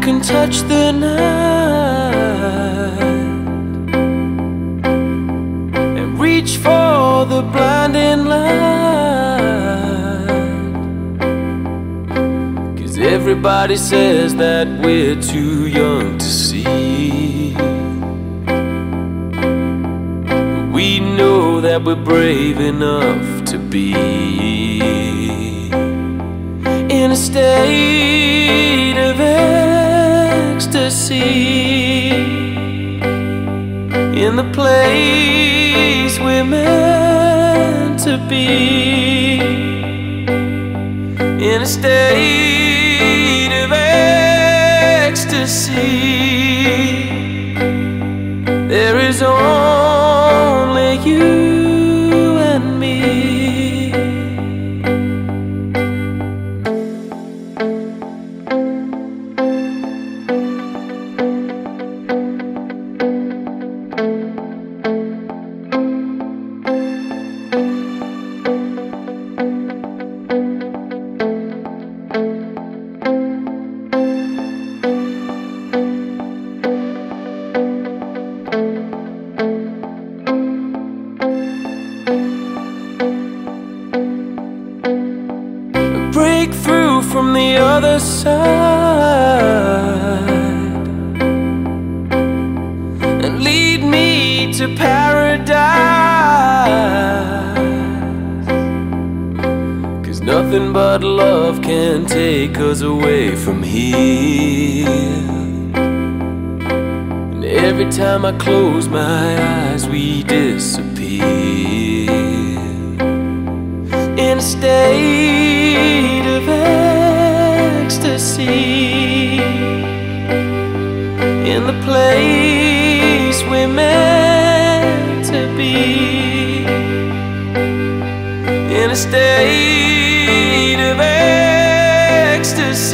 can touch the night and reach for the blinding light. Cause everybody says that we're too young to see. But we know that we're brave enough to be in a state ecstasy in the place we're meant to be. In a state break through from the other side and lead me to paradise. Cause nothing but love can take us away from here. And every time I close my eyes, we disappear in a ecstasy in the place we're meant to be. In a state of ecstasy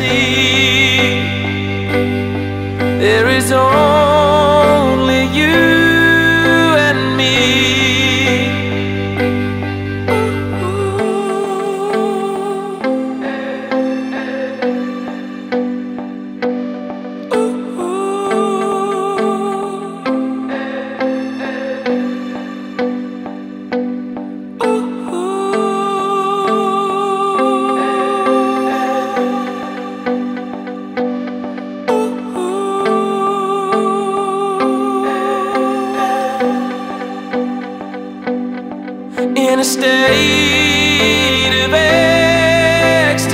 in a state of ecstasy.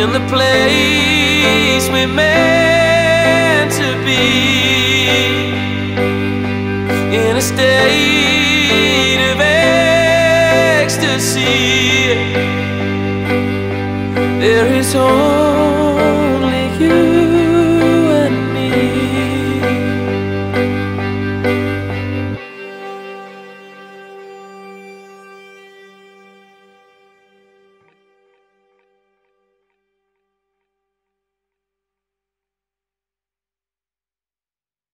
In the place we're meant to be. In a state of ecstasy. There is only